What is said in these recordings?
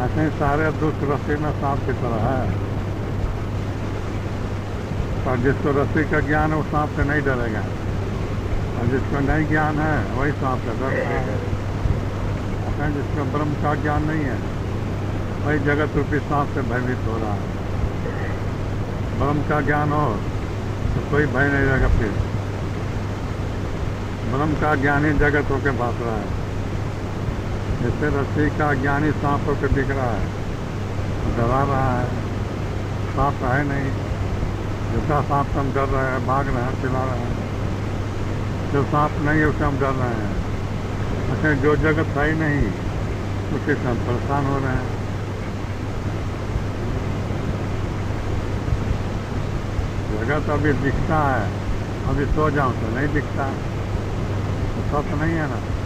ऐसे सारे दुष्ट रस्सी में सांप की तरह है। और जिसको रस्सी का ज्ञान है, वो सांप से नहीं डरेगा। और जिसको नहीं ज्ञान है, वही सांप से ऐसे ही। जिसको ब्रह्म का ज्ञान नहीं है, वही जगत रूपी सांप से भयभीत हो रहा है। ब्रह्म का ज्ञान हो तो कोई भय नहीं रहेगा फिर। ब्रह्म का ज्ञान ही जगत होकर भाग रहा है। जैसे रस्सी का ज्ञानी सांप होकर दिख रहा है। डरा रहा है। सांप है नहीं। जैसा सांप से हम डर रहे हैं, भाग रहे हैं, चिल्ला रहे हैं, जो सांप नहीं है, उसे हम डर रहे हैं। ऐसे जो जगत है ही नहीं, उसी से हम परेशान हो रहे हैं। जगत अभी दिखता है। अभी सो जाऊँ तो नहीं दिखता। तो सब नहीं है ना।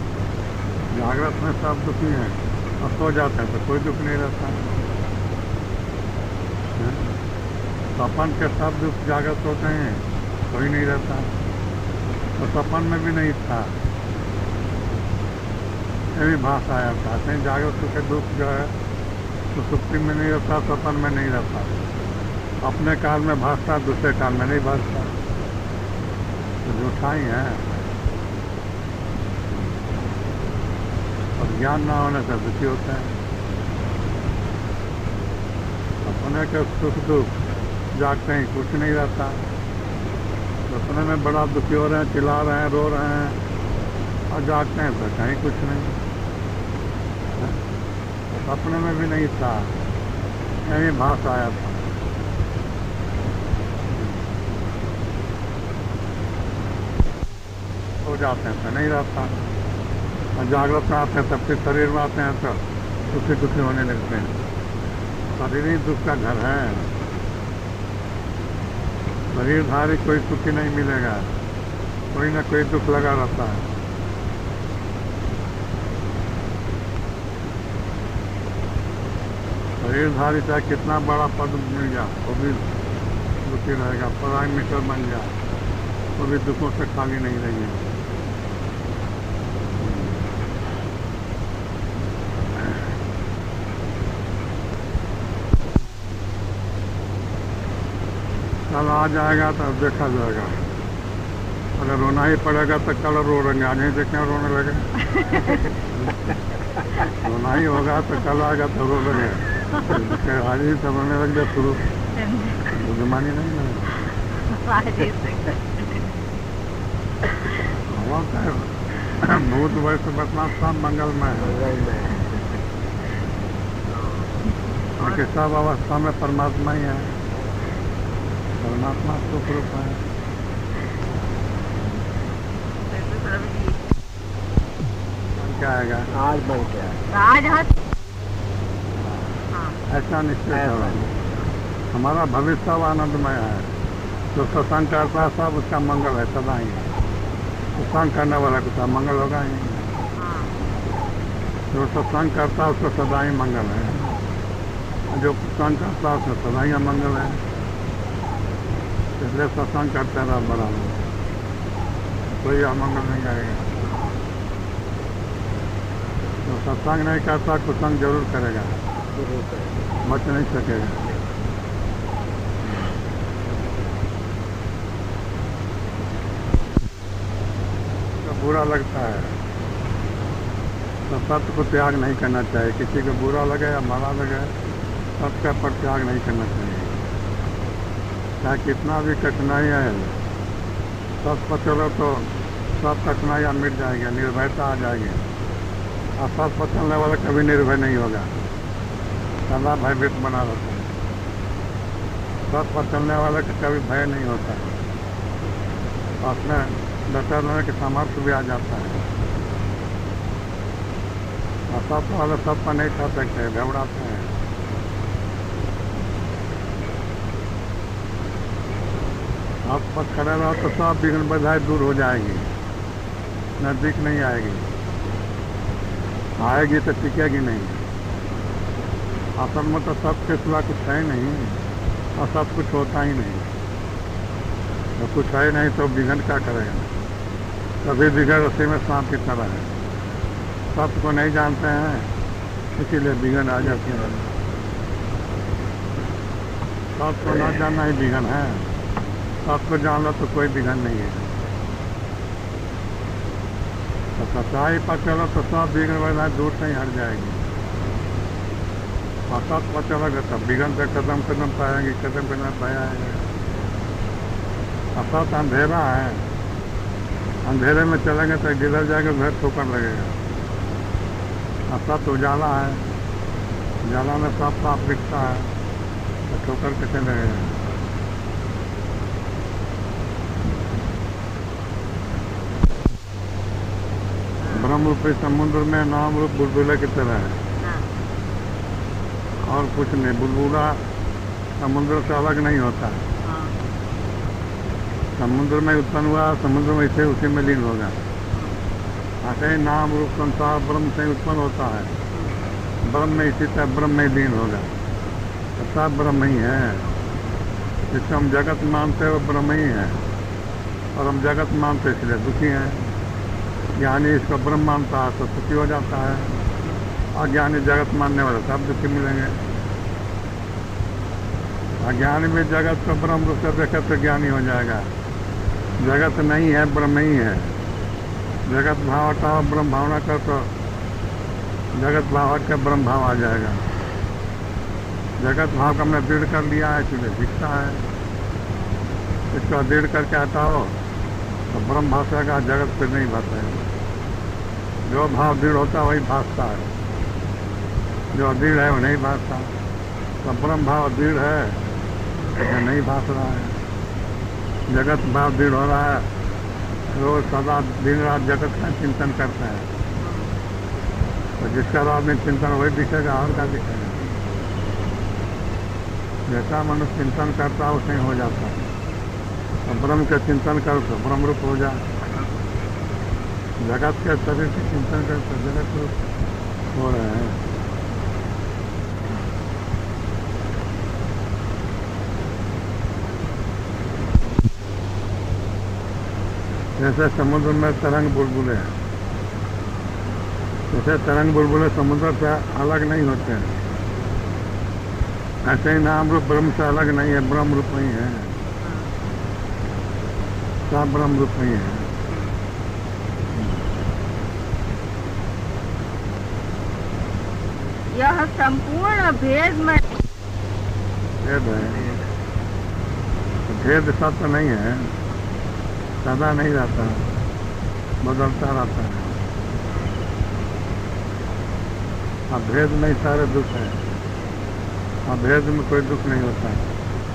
जागृत में सब दुखी हैं। और सो जाते हैं तो कोई दुख नहीं रहता। हैं? सपन के सब दुख जागृत होते हैं, कोई नहीं रहता। तो सपन में भी नहीं था। ये भी भाषा आया था कहीं जागृत के दुख जो है तो सुप्ति में नहीं रहता, सपन में नहीं रहता। अपने काल में भाषता दूसरे काल में नहीं भाषता तो झूठा ही है। ज्ञान ना होने से दुखी होते हैं अपने के सुख दुख जागते ही, कुछ नहीं रहता। सपने में बड़ा दुखी हो रहे हैं, चिल्ला रहे हैं, रो रहे हैं, और जागते हैं तो कहीं कुछ नहीं। सपने में भी नहीं था, यही भाष आया था। हो जाते हैं तो नहीं रहता। में आते हैं, तब फिर शरीर में आते हैं तो दुखी दुखी होने लगते हैं। शरीर ही दुख का घर है। शरीरधारी कोई सुखी नहीं मिलेगा। कोई ना कोई दुख लगा रहता है। शरीरधारी चाहे कितना बड़ा पद मिल जाए, वो भी दुखी रहेगा प्राइम मिनिस्टर बन जाए, वो भी दुखों से खाली नहीं रहेगी कल आ जाएगा तो देखा जाएगा। अगर रोना ही पड़ेगा तो कल रो रहेंगे आज ही देखें रोने लगे। रोना ही होगा तो कल आएगा तो रो लगे आज ही तो रोने लग जाए शुरू। बुद्धिमानी नहीं है। भूत वर्ष बतना सब मंगलमय है सब अवस्था में परमात्मा ही है। परमात्मा सुख रूप है। क्या आज बन आज ऐसा निश्चय हमारा भविष्य सब आनंदमय है जो सत्संग करता है सब उसका मंगल है सदा ही सत्संग करने वाला को सब मंगल होगा ही जो सत्संग करता है उसको सदा ही मंगल है जो सत्संग करता है उसको सदा ही मंगल है। इसलिए सत्संग करते रह बराबर कोई अमंगल नहीं आएगा जो सत्संग नहीं करता कुसंग ज़रूर करेगा। बच नहीं सकेगा। तो बुरा लगता है तो सत्य को त्याग नहीं करना चाहिए। किसी को बुरा लगे या माड़ा लगे, सत्य का परित्याग नहीं करना चाहिए। चाहे कितना भी कठिनाई है, सब पर चलो तो सब कठिनाइयाँ मिट जाएँगी, निर्भयता आ जाएगी। और सब पर चलने वाला कभी निर्भय नहीं होगा। सदा भयभीत बना रहता है। सब पर चलने वाले का कभी भय नहीं होता। उसमें डटर रहने के सामर्थ्य भी आ जाता है। और सब वाले सब पर नहीं कर सकते, घबराते हैं। आप पर खड़े रहो तो सब विघ्न बधाई दूर हो जाएगी। नज़दीक नहीं आएगी। आएगी तो टिकेगी नहीं। असल में तो सबके सिवा कुछ है नहीं, और सब कुछ होता ही नहीं। तो कुछ है नहीं तो विघन क्या करेगा कभी विघन उसी में सांप की तरह है। सत्य को नहीं जानते हैं, इसीलिए विघन आ जाते हैं। सात को ना जानना ही विघन है। सात को जान तो कोई विघन नहीं है। तो सच्चाई पर चलो तो सब विघन वगैरह दूर से ही हट जाएगी। और पर चलोगे तब विघन पे कदम कदम पाएँगे कदम कदम पाएँगे और सात अंधेरा है। अंधेरे में चलेंगे तो गिर जाएँगे, घर ठोकर लगेगा। असत सत उजाला है। उजाला में साफ़ साफ़ दिखता है। तो ठोकर कैसे लगेगा? ब्रह्म रूपी समुद्र में नाम रूप बुलबुले की तरह है। हाँ। और कुछ नहीं बुलबुला समुद्र से अलग नहीं होता। हाँ। समुद्र में उत्पन्न हुआ समुद्र में इसे उसी में लीन होगा। ऐसे ही नाम रूप संसार ब्रह्म से उत्पन्न होता है। ब्रह्म में इसी तरह ब्रह्म में लीन होगा। तो सब ब्रह्म ही है। जिसको हम जगत मानते हैं वो ब्रह्म ही है। और हम जगत मानते इसलिए दुखी हैं। ज्ञानी इसको ब्रह्म मानता है तो सुखी हो जाता है। और ज्ञानी जगत मानने वाले सब दुखी मिलेंगे। अज्ञानी में जगत को ब्रह्म रूप से देखे तो ज्ञानी हो जाएगा। जगत नहीं है, ब्रह्म ही है। जगत भाव हटाओ ब्रह्म भावना कर तो जगत भाव हट के ब्रह्म भाव आ जाएगा। जगत भाव का हमने दृढ़ कर लिया है, इसलिए दिखता है। इसको दृढ़ करके हटाओ। तो ब्रह्म भाषा का जगत फिर नहीं भाषेगा जो भाव दृढ़ होता है, वही भासता है। जो अदृढ़ है, वो नहीं भासता। तो ब्रह्म भाव दृढ़ है, लेकिन नहीं भाष रहा है। जगत भाव दृढ़ हो रहा है रोज सदा दिन रात जगत का चिंतन करता है। तो जिसका रात में चिंतन, वही दिखेगा, और का दिखेगा? जैसा मनुष्य चिंतन करता है, उसे हो जाता है। तो ब्रह्म के चिंतन करो तो ब्रह्म रूप हो जाए जगत के शरीर के चिंतन कर तो जगत रूप हो रहे हैं। जैसे समुद्र में तरंग बुलबुले हैं, जैसे तरंग बुलबुले समुद्र से अलग नहीं होते हैं, ऐसे ही नाम रूप ब्रह्म से अलग नहीं है ब्रह्म रूप ही है। सब ब्रह्म रूप ही है। यह संपूर्ण भेद में भेद है। भेद सत्य नहीं है। सदा नहीं रहता। बदलता रहता है। अभेद में ही सारे दुख है। अभेद में कोई दुख नहीं होता।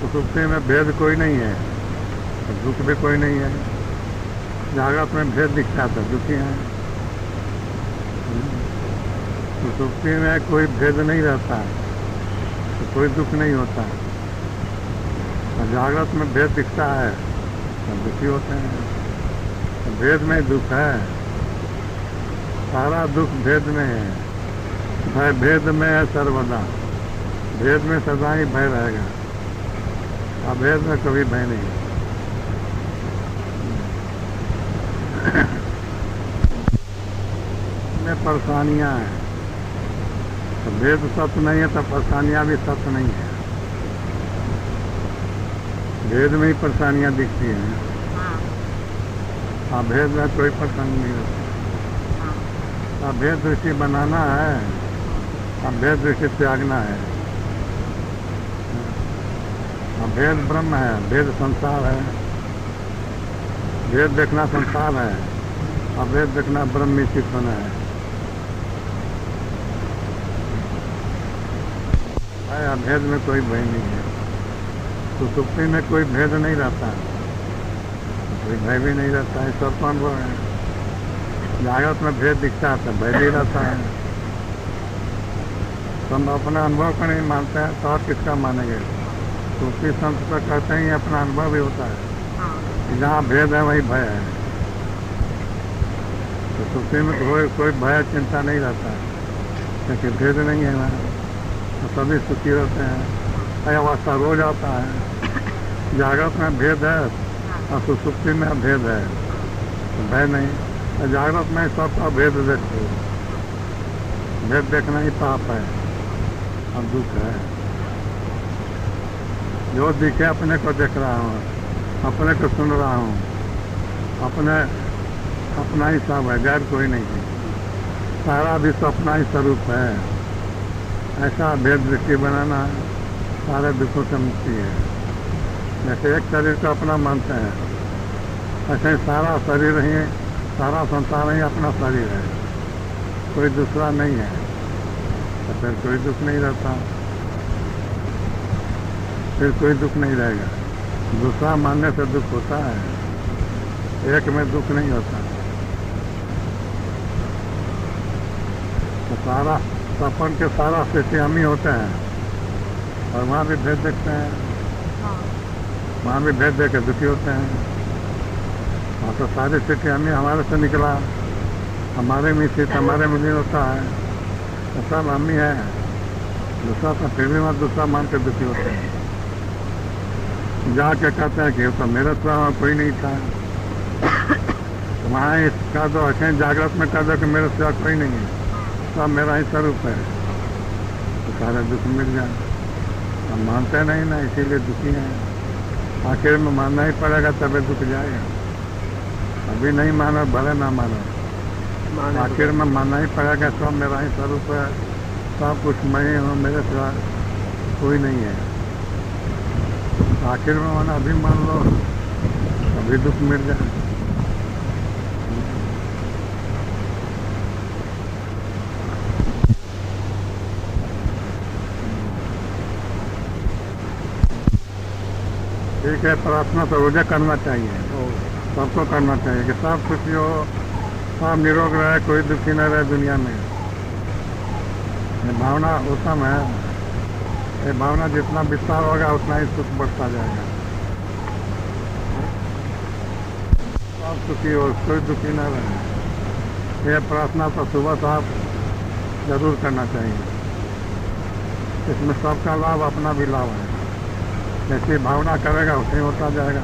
तो सुप्ति में भेद कोई नहीं है। तो दुख भी कोई नहीं है। जागृत में भेद दिखता है तो दुखी है। तो सुप्ति में कोई भेद नहीं रहता है तो कोई दुख नहीं होता और जागृत में भेद दिखता है तो दुखी होते हैं। तो भेद में दुख है। सारा दुख भेद में है। भय भेद में है सर्वदा। भेद में सदा ही भय रहेगा। अभेद में कभी भय नहीं में परेशानियाँ हैं। तो भेद सत्य नहीं है तो परेशानियाँ भी सत्य नहीं है। भेद में ही परेशानियाँ दिखती हैं। हाँ। हाँ भेद में कोई परेशानी नहीं होती। हाँ। हाँ भेद दृष्टि बनाना है हाँ भेद दृष्टि त्यागना है। हाँ भेद ब्रह्म है भेद संसार है। भेद देखना संसार है, और भेद देखना ब्रह्म स्थित होना है है अभेद में कोई भय नहीं है। तो सुप्ति में कोई भेद नहीं रहता। कोई भय भी नहीं रहता है सब अनुभव है। जागृत में भेद दिखता है तो भय भी रहता है। तो हम अपना अनुभव को नहीं मानते हैं तो और किसका मानेंगे? सूफी संत तो कहते ही अपना अनुभव भी होता है। जहाँ भेद है, वही भय है। तो सूफी में कोई कोई भय, चिंता नहीं रहता है। क्योंकि भेद नहीं है वहाँ। तो सभी सुखी रहते हैं। यह अवस्था रोज आता है। जागृत में भेद है और सुसुप्ति में भेद है। तो भय नहीं। तो जागृत में सबका भेद देखते हो। भेद देखना ही पाप है और दुख है। जो दिखे अपने को देख रहा हूँ। अपने को सुन रहा हूँ। अपने अपना ही सब है, गैर कोई नहीं है। सारा विश्व अपना ही स्वरूप है। ऐसा भेद दृष्टि बनाना सारे दुखों से मुक्ति है। जैसे एक शरीर को अपना मानते हैं, ऐसे ही सारा शरीर ही, सारा संसार ही अपना शरीर है। कोई दूसरा नहीं है तो फिर कोई दुख नहीं रहता। फिर कोई दुख नहीं रहेगा। दूसरा मानने से दुख होता है। एक में दुख नहीं होता। तो सारा सपन के सारा स्थिति हम ही होते हैं। और वहाँ भी भेद देखते हैं। हाँ। वहाँ भी भेद देख के दुखी होते हैं। वहाँ तो सारी स्थिति हम ही हमारे से निकला। हमारे में स्थित हमारे में नहीं होता है। तो सब हम ही है। दूसरा तो फिर भी वहाँ दूसरा मान के दुखी होते हैं। जाके कहते हैं कि तो मेरे सिवा कोई नहीं था। तो वहाँ इसका दो ऐसे जागृत में कह दो कि मेरे सिवा कोई नहीं है। सब मेरा ही स्वरूप है। तो सारे दुख मिल जाए हम मानते नहीं ना इसीलिए दुखी हैं। आखिर में मानना ही पड़ेगा तबे दुख जाएगा अभी नहीं मानो भले ना मानो। आखिर में मानना ही पड़ेगा सब मेरा ही स्वरूप है। सब कुछ मैं ही हूँ मेरे सिवा कोई नहीं है। आखिर में माना अभी मान लो, अभी दुख मिट जाए। ठीक है, प्रार्थना तो रोजा करना चाहिए। सबको करना चाहिए कि सब खुशी हो, सब निरोग रहे, कोई दुखी न रहे दुनिया में। भावना उत्तम है। ये भावना जितना विस्तार होगा, उतना ही सुख बढ़ता जाएगा। सब सुखी हो, कोई दुखी न रहे। ये प्रार्थना तो सुबह साहब ज़रूर करना चाहिए। इसमें सबका लाभ अपना भी लाभ है। जैसी भावना करेगा, उसे होता जाएगा।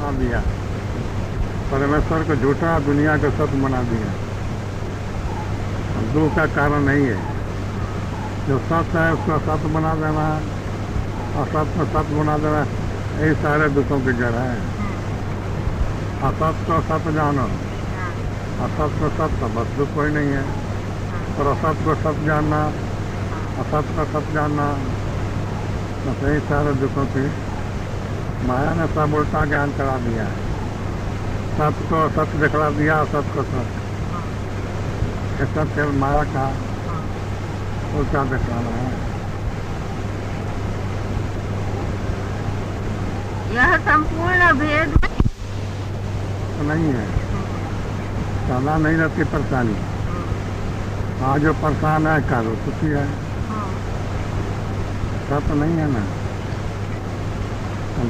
बना दिया। परमेश्वर को झूठा दुनिया को सत्य बना दिया। दुख का कारण नहीं है। जो सत्य है, उसको सत्य बना देना और सत्य को सत्य बना देना यही सारे दुखों की जड़ है। असत को सत्य जानो। असत को सत्य बस दुख कोई नहीं है। और असत को सत्य जानना असत को सत्य जानना बस यही सारे दुखों की माया ने सब उल्टा ज्ञान करा दिया है। सत्य को सत्य दिखला दिया असत को सत्य। सब केवल माया का उल्टा दिखलाना है। यह संपूर्ण भेद तो नहीं है। सदा नहीं रहती परेशानी। आज जो परेशान है कल वो सुखी है। सब तो नहीं है ना।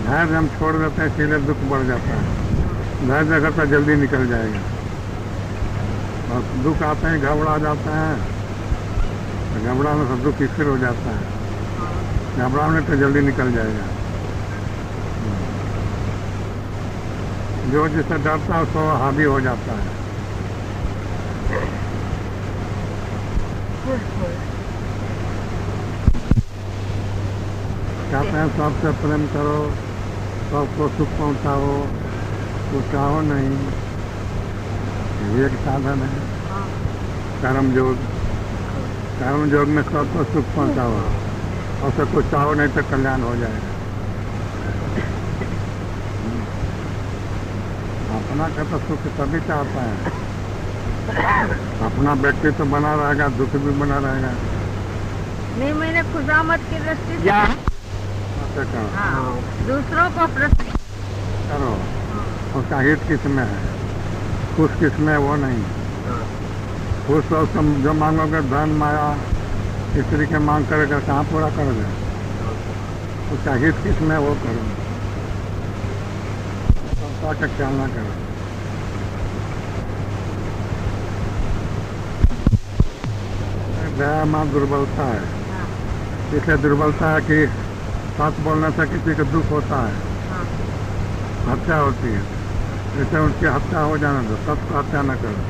धैर्य हम छोड़ देते हैं इसीलिए दुख बढ़ जाता है। धैर्य अगर तो जल्दी निकल जाएगा। और दुख आते हैं, घबरा जाते हैं। तो घबराने से दुख स्थिर हो जाता है। घबराने तो जल्दी निकल जाएगा। जो जिससे डरता है, उसको हावी हो जाता है। कहते हैं सबसे प्रेम करो, सबको सुख पहुंचाओ तो चाहो नहीं। ये एक साधन है। कर्म योग। कर्म योग में सबको सुख पहुंचाओ। और सब कुछ चाहो नहीं तो कल्याण हो जाएगा। अपना का तो सुख सभी चाहता है। अपना व्यक्ति तो बना रहेगा दुख भी बना रहेगा। नहीं मैंने खुदामत की दृष्टि से ऐसे हाँ, दूसरों को प्रति करो। उसका हित किसमें है? खुश किसमें है वो नहीं। खुश तो तुम जो मांगोगे धन माया स्त्री के मांग करेगा कहाँ पूरा करोगे उसका हित किसमें है वो करो। संस्था का ख्याल ना करो। दया माँ दुर्बलता है। इसलिए दुर्बलता है कि सच बोलने से किसी को दुख होता है। हत्या होती है। जैसे उनकी हत्या हो जाने दो सत्य हत्या न करो।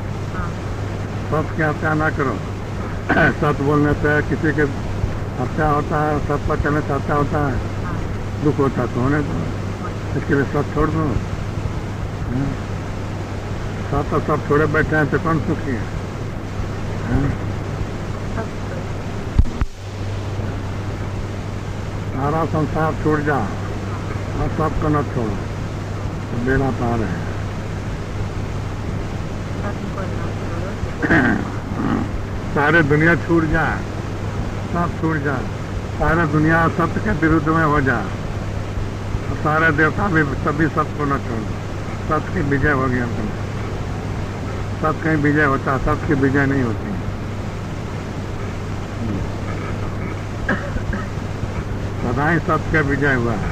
सत्य की हत्या ना करो। सत बोलने से किसी के हत्या होता है, सत पर चलने से हत्या होता है। दुख होता तो होने दो। इसके लिए सत छोड़ दो। सत सब तो सब छोड़े बैठे हैं तो कौन सुखी है? हम्म। सारा संसार छूट जा, और सबको न छोड़ो। तो बेड़ा पार है सबको ना छोड़ो सारे दुनिया छूट जाए सब छूट जाए सारे दुनिया सत्य के विरुद्ध में हो और सारे देवता भी सभी सबको न छोड़ो सत्य की विजय होगी अंत में। सत्य कहीं विजय होता, सत्य की विजय नहीं होती। सदा ही सत्य का विजय हुआ। है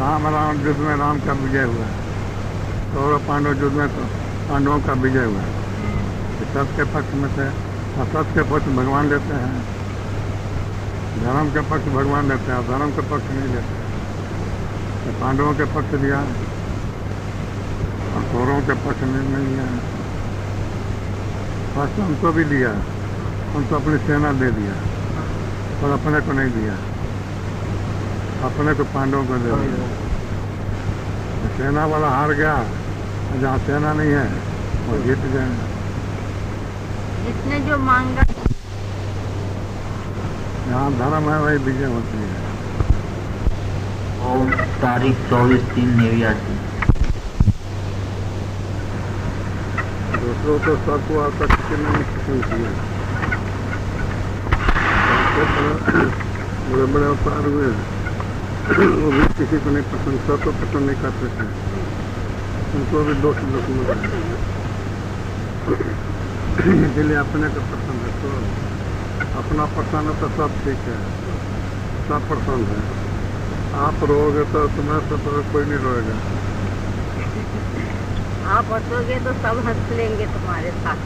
राम राम युद्ध में राम का विजय हुआ। है कौरव पांडव युद्ध में तो पांडवों का विजय हुआ। है कि सत्य के पक्ष में थे सत्य के पक्ष भगवान लेते हैं। धर्म के पक्ष भगवान लेते हैं धर्म के पक्ष नहीं लेते तो पांडवों के पक्ष लिया और कौरवों के पक्ष में नहीं लिया फ़र्स्ट उनको भी लिया उनको अपनी सेना दे दिया और अपने को नहीं दिया। अपने को पांडवों को दे दिया। सेना वाला हार गया। जहाँ सेना नहीं है वो जीत जिसने जो मांगा। जहाँ धर्म है वही विजय होती है। और तारीख चौबीस तीन नेवियासी दूसरों को सबको आसक्त नहीं होती है बड़े बड़े अवतार हुए। वो भी किसी को नहीं पसंद सबको पसंद नहीं करते थे। उनको भी दोस्त मिल रहे इसलिए अपने को पसंद है तो अपना पसंद है तो सब ठीक है सब पसंद है। आप रोगे तो तुम्हें से तो कोई नहीं रोएगा। आप हंसोगे तो सब हंस लेंगे तुम्हारे साथ।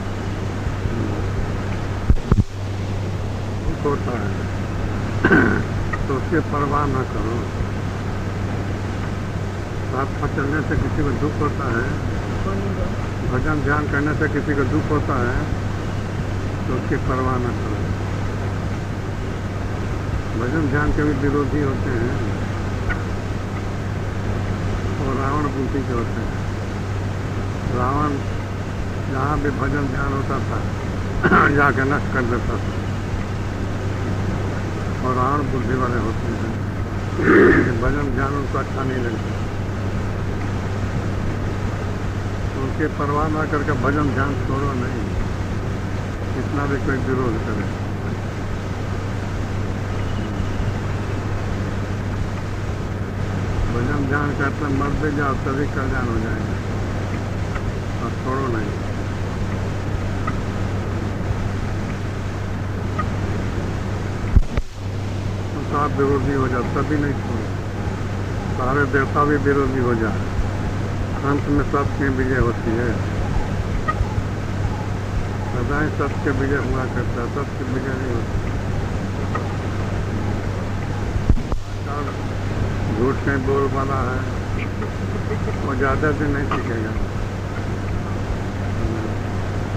दुख होता है। तो उसकी परवाह न करो। साथ में चलने से किसी को दुख होता है, भजन ध्यान करने से किसी को दुख होता है तो उसकी परवाह न करो। भजन ध्यान के भी विरोधी होते हैं और रावण बुद्धि के होते हैं। रावण जहाँ भी भजन ध्यान होता था, जाके नष्ट कर देता था। और रावण बुद्धि वाले होते हैं। भजन ध्यान उनको अच्छा नहीं लगता। उनकी परवाह ना करके भजन ध्यान छोड़ो नहीं। कितना भी कोई विरोध करे। भजन ध्यान करते मर भी जाओ, तभी कल्याण हो जाएगा। और छोड़ो नहीं। तो विरोधी हो जाओ, तभी नहीं छोड़ो। सारे देवता भी विरोधी हो जाए। अंत में सत्य की विजय होती है। सदा ही सत्य की विजय हुआ करता है सत्य की विजय नहीं होती। झूठ कहीं बोल वाला है। वो ज़्यादा दिन नहीं सीखेगा।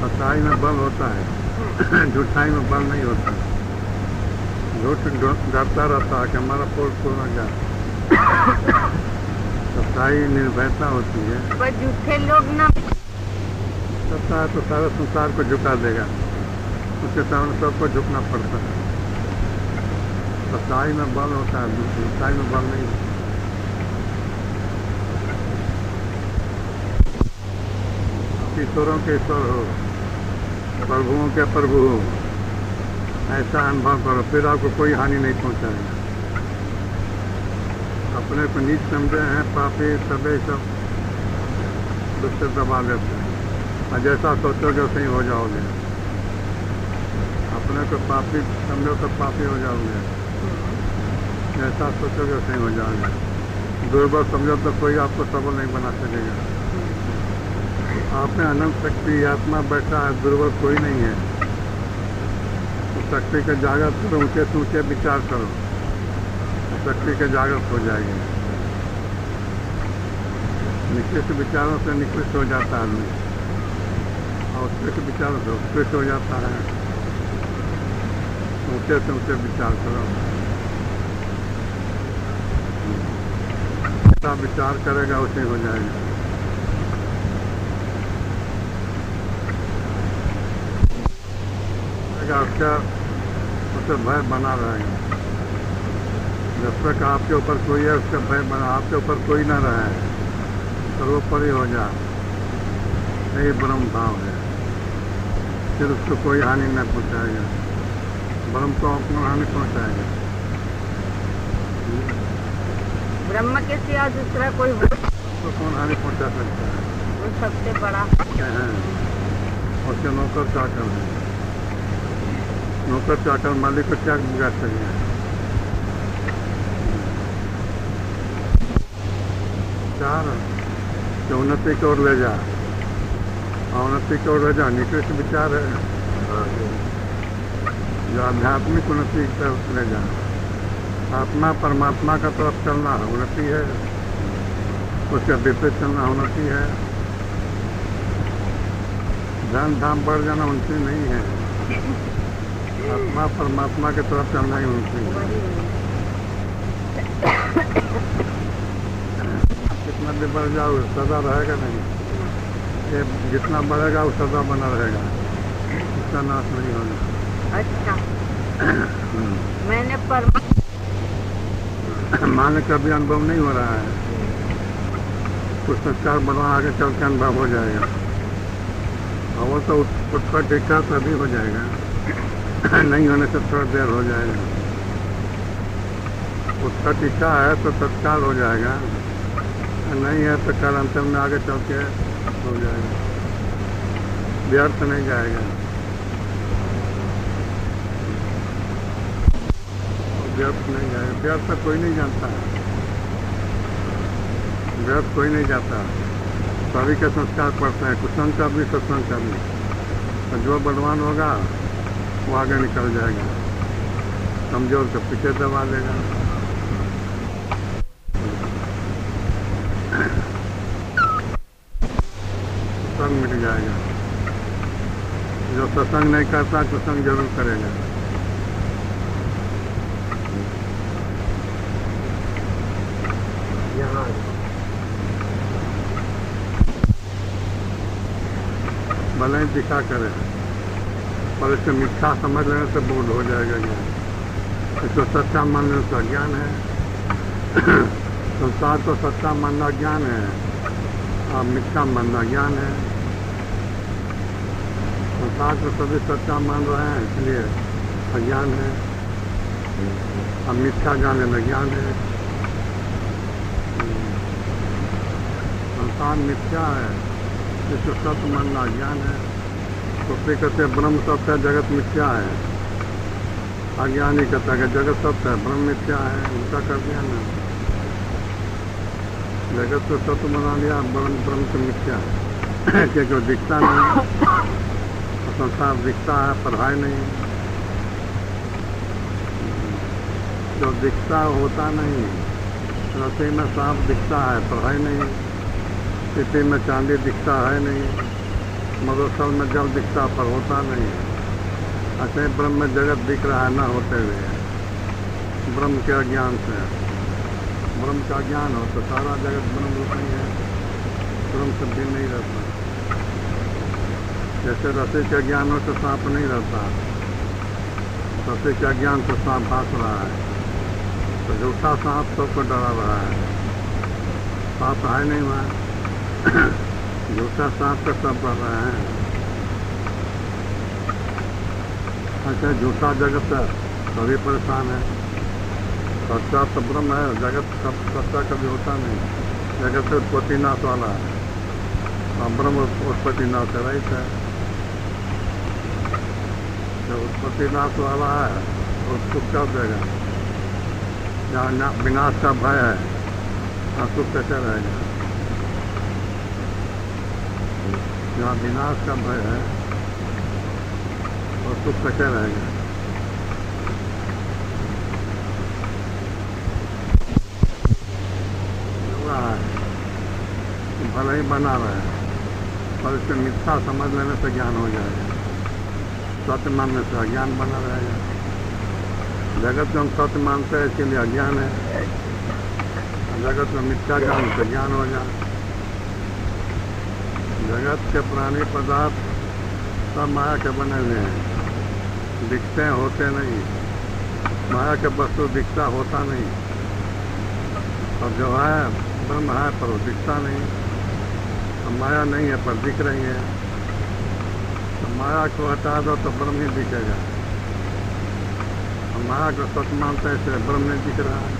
सच्चाई में बल होता है। झूठाई में बल नहीं होता। झूठ डरता रहता है कि हमारा पोल खुल न सच्चाई निर्भयता होती है। पर झूठे लोग ना। सत्ता तो सारे संसार को झुका देगा। उसके सामने सबको झुकना पड़ता है। सच्चाई में बल होता है झूठाई में बल नहीं होता। ईश्वरों के ईश्वर हो प्रभुओं के प्रभु हो। ऐसा अनुभव करो फिर आपको कोई हानि नहीं पहुंचाएगा। अपने को नीच समझे हैं, पापी, सबे सब। दुष्ट दबा देते हैं। और जैसा सोचोगे वैसे ही हो जाओगे। अपने को पापी, समझो तो पापी हो जाओगे। जैसा सोचोगे वैसे ही हो जाओगे। दुर्बल समझो तो कोई आपको सबल नहीं बना सकेगा। आप में अनंत शक्ति, आत्मा बैठा है, दुर्बल कोई नहीं है। शक्ति का जागृत करो ऊँचे से ऊँचे विचार करो। शक्ति का जागृत हो जाएगी। निकृष्ट विचारों से निकृष्ट हो जाता है आदमी। और उत्कृष्ट विचारों से उत्कृष्ट हो जाता है। ऊँचे से ऊँचे विचार करो। जितना विचार करेगा उसे हो जाएगा। उसका उसे भय बना रहेगा। जब तक आपके ऊपर कोई है उसका भय बना आपके ऊपर कोई ना रहे। सर्वोपरि हो जा। यही ब्रह्म भाव है। फिर उसको कोई हानि न पहुँचाएगा। ब्रह्म को अपना हानि पहुंचाएगा। ब्रह्म के सिवा दूसरा कोई हो उसको कौन हानि पहुँचा सकता है? वो सबसे बड़ा। है? उसके नौकर चाकर है? नौकर चाकर मालिक को क्या बिगाड़ चार कि उन्नति की ओर ले जा। उन्नति की ओर ले जा निकृष्ट विचार है। जो आध्यात्मिक उन्नति की तरफ़ ले जा। आत्मा परमात्मा का तरफ़ चलना उन्नति है। उसके विपरीत चलना उन्नति है। धन धाम बढ़ जाना उनकी नहीं है। आत्मा परमात्मा की तरफ़ चलना ही उनकी है। कितना बढ़ जाओ सदा रहेगा नहीं। ये जितना बढ़ेगा वो सदा बना रहेगा। उसका नाश नहीं होगा। अच्छा। हम्म। मैंने परमा मानने का भी अनुभव नहीं हो रहा है। कुछ संस्कार बढ़वा आगे चल के अनुभव हो जाएगा। और वो तो पर टिका तभी हो जाएगा। नहीं होने से थोड़ा देर हो जाएगा। उसका टीका है तो तत्काल हो जाएगा। नहीं है तो काल अंतर में आगे चल के हो जाएगा। व्यर्थ नहीं जाएगा। व्यर्थ नहीं जाएगा। व्यर्थ तो कोई नहीं जानता। है व्यर्थ कोई नहीं जाता। सभी के संस्कार पड़ते हैं कुसंग का भी सत्संग का भी तो जो बलवान होगा, वो आगे निकल जाएगा। कमज़ोर को पीछे दबा देगा। सत्संग मिल जाएगा। जो सत्संग नहीं करता कुसंग ज़रूर करेगा। भले ही दिखा करे, पर इसको मिथ्या समझ लेने से बोध हो जाएगा ज्ञान इसको सच्चा मान लेने से अज्ञान है। संसार को सच्चा मानना ज्ञान है और मिथ्या मानना ज्ञान है। संसार को सभी सच्चा मान रहे हैं, इसलिए अज्ञान है। हम मिथ्या जाने में ज्ञान है। संसार मिथ्या है इसको सत्य मानना ज्ञान है तो फिर कहते हैं ब्रह्म सत्य है, जगत मिथ्या है। अज्ञानी कहता है जगत सत्य है, ब्रह्म मिथ्या है उनका कर दिया ना। जगत को सत्य बना लिया, ब्रह्म ब्रह्म को मिथ्या है। क्योंकि दिखता नहीं संसार दिखता है, पढ़ाई नहीं। जो दिखता होता नहीं रसोई में सांप दिखता है, पढ़ाई नहीं। सिटी में चांदी दिखता है नहीं मधुस्थल में जल दिखता पर होता नहीं। ही ब्रह्म में जगत दिख रहा है ना होते हुए। ब्रह्म के अज्ञान से। ब्रह्म का ज्ञान हो तो सारा जगत ब्रह्म रूप ही है। ब्रह्म से भी नहीं रहता। जैसे रसी के ज्ञान हो तो सांप नहीं रहता। रसी के ज्ञान से सांप भाग रहा है। तो झूठा सांप सबको डरा रहा है। सांप है नहीं वहाँ। झूठा सांप का सब कर रहे हैं। अच्छा झूठा जगत है। सभी परेशान है। सच्चा तो ब्रह्म है। जगत सब सच्चा कभी होता नहीं। जगत उत्पत्ति नाश वाला है। ब्रह्म उत्पत्ति नाश है है? जो उत्पत्ति नाश वाला है उसको क्या देगा जहाँ ना- विनाश का भय है सुख कैसे रहेगा जहाँ विनाश का भय है सुख कैसे रहेगा भले ही बना रहे पर इसको मिथ्या समझ लेने से ज्ञान हो जाएगा। सत्य मानने से अज्ञान बना रहेगा जगत को हम सत्य मानते हैं इसके लिए अज्ञान है। जगत में मिथ्या ज्ञान से ज्ञान हो जाए। जगत के प्राणी पदार्थ सब माया के बने हुए हैं। दिखते होते नहीं। माया के वस्तु दिखता, होता नहीं। और जो है, ब्रह्म है, पर वो दिखता नहीं। माया नहीं है, पर दिख रही है। माया को हटा दो तो ब्रह्म ही दिखेगा। माया को सच मानते हैं, इसलिए ब्रह्म नहीं दिख रहा है।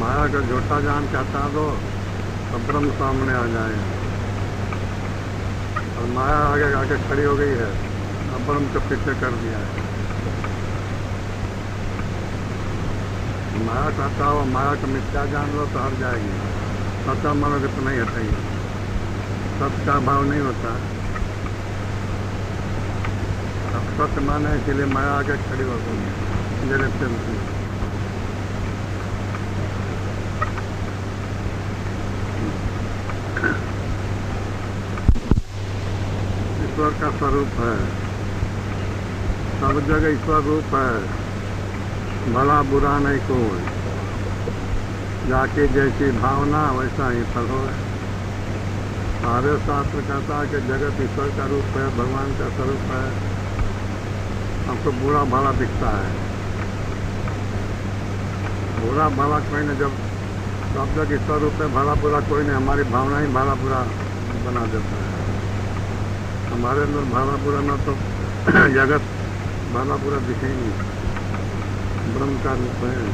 माया को झूठा जान के हटा दो तो ब्रह्म सामने आ जाएगा। और माया आगे आके खड़ी हो गई है, अब ब्रह्म को पीछे कर दिया है। माया का हटाओ, माया को मिथ्या जान लो तो हट जाएगी। सच्चा मानोगे तो नहीं हटेगी। का भाव नहीं होता। अब सत्य माने इसीलिए मैं आगे खड़ी हो गई मेरे चलती ईश्वर का स्वरूप है। सब जगह ईश्वर रूप है। भला बुरा नहीं कोई। जाके जैसी भावना वैसा ही फल हो। सारे शास्त्र कहता है कि जगत ईश्वर का रूप है, भगवान का स्वरूप है। हमको बुरा भला दिखता है। बुरा भला कोई नहीं, जब सब जगह ईश्वर रूप है भला बुरा कोई नहीं, हमारी भावना ही भला बुरा बना देता है। हमारे अंदर भला बुरा ना तो जगत भला बुरा दिखे ही नहीं। ब्रह्म का रूप है।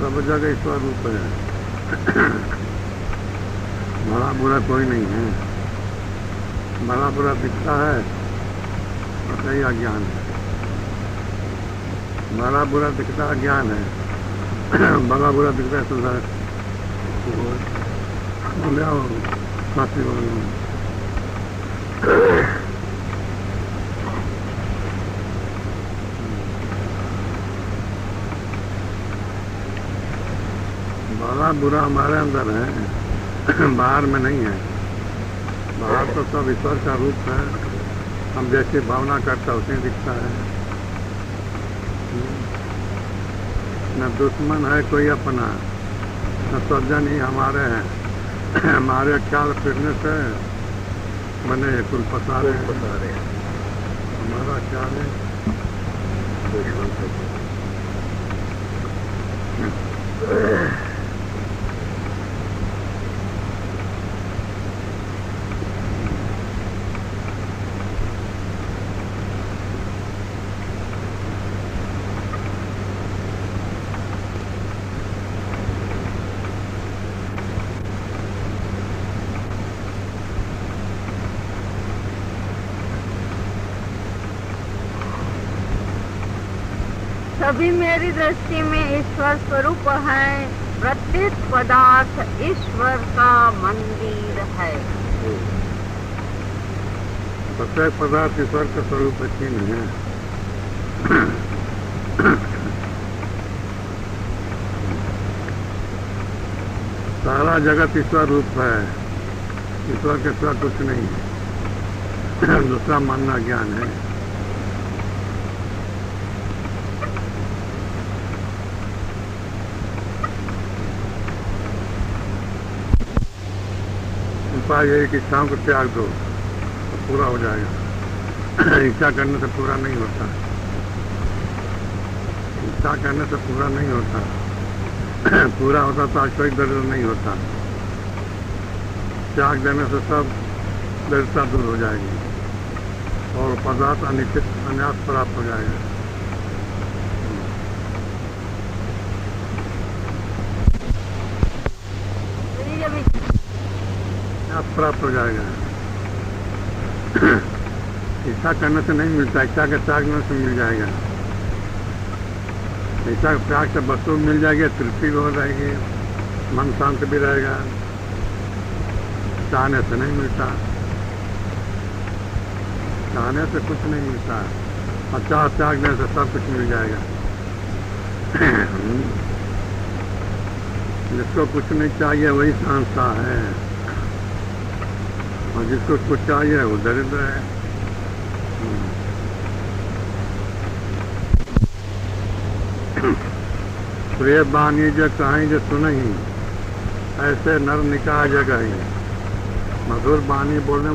सब जगह ईश्वर रूप है। भला बुरा कोई नहीं है। भला बुरा दिखता है। सही अज्ञान है। भला बुरा दिखता है, ज्ञान है। भला बुरा दिखता है संसार बोले, आओ बुरा हमारे अंदर है। बाहर में नहीं है। बाहर तो सब ईश्वर का रूप है। हम जैसी भावना करता उसे दिखता है। न दुश्मन है कोई अपना, न सज्जन ही हमारे हैं। हमारे ख्याल फिरने से बने कुल पसारे पसारे हमारा ख्याल है। दुश्मन से सभी मेरी दृष्टि में ईश्वर स्वरूप है। प्रत्येक पदार्थ ईश्वर का मंदिर है। प्रत्येक पदार्थ ईश्वर का स्वरूप चिन्ह है सारा जगत ईश्वर रूप है। ईश्वर के सिवा कुछ नहीं है। दूसरा मानना ज्ञान है। उपाय यही कि इच्छाओं को त्याग दो तो पूरा हो जाएगा। इच्छा करने से पूरा नहीं होता। इच्छा करने से पूरा नहीं होता। पूरा होता तो आज कोई दर्द नहीं होता। त्याग देने से सब दरिद्रता दूर हो जाएगी और पदार्थ अनिश्चित अन्यास प्राप्त हो जाएगा आप प्राप्त हो जाएगा। इच्छा करने से नहीं मिलता इच्छा के त्यागने से मिल जाएगा। के त्याग से वस्तु मिल जाएगी, तृप्ति भी हो जाएगी, मन शांत भी रहेगा। चाहने से नहीं मिलता। चाहने से कुछ नहीं मिलता। और चाह त्यागने से सब कुछ मिल जाएगा। जिसको कुछ नहीं चाहिए, वही सांसा है। और जिसको कुछ चाहिए वो दरिद्र है। प्रिय बानी जो कहीं जो सुनही, ऐसे नर निकाह जगह। मधुर बानी बोलने